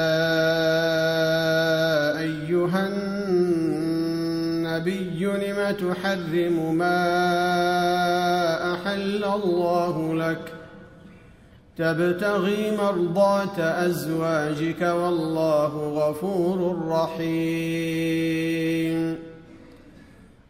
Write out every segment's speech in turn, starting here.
يا أيها النبي لم تحرم ما أحل الله لك؟ تبتغي مرضاه أزواجك والله غفور رحيم.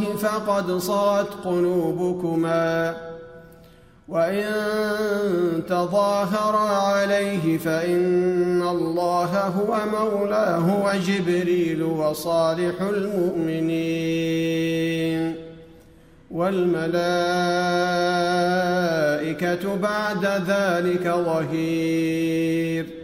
فقد صغت قلوبكما وإن تظاهرا عليه فإن الله هو مولاه وجبريل وصالح المؤمنين والملائكة بعد ذلك ظهير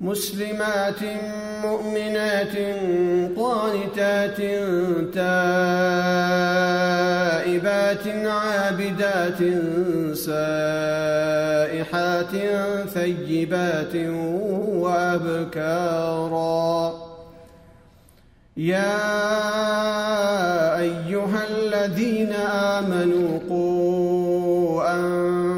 مسلمات مؤمنات قانتات تائبات عابدات سائحات ثيبات وأبكارا. يا أيها الذين آمنوا قوا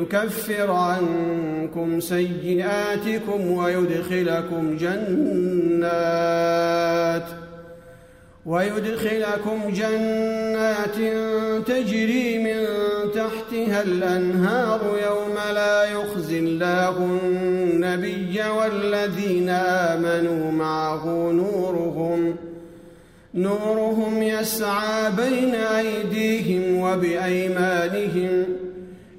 يكفر عنكم سيئاتكم ويدخلكم جنات ويدخلكم جنات تجري من تحتها الأنهار يوم لا يخزي الله النبي والذين آمنوا معه نورهم نورهم يسعى بين أيديهم وبأيمانهم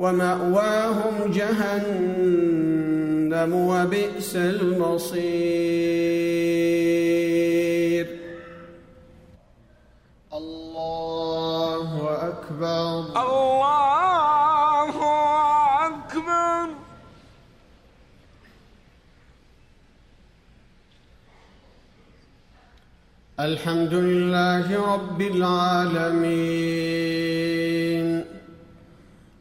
ومأواهم جهنم وبئس المصير. الله أكبر. الله أكبر. الحمد لله رب العالمين.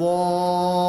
الضالين